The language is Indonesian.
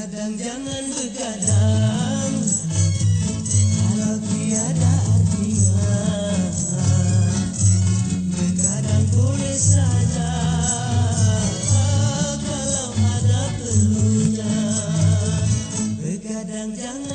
Begadang jangan begadang Kalau tiada artinya Begadang boleh saja. Kalau ada perlunya Begadang jangan